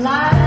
Live